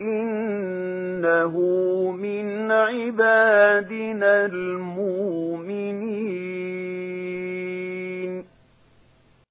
إِنَّهُ مِنْ عِبَادِنَا الْمُؤْمِنِينَ